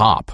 top.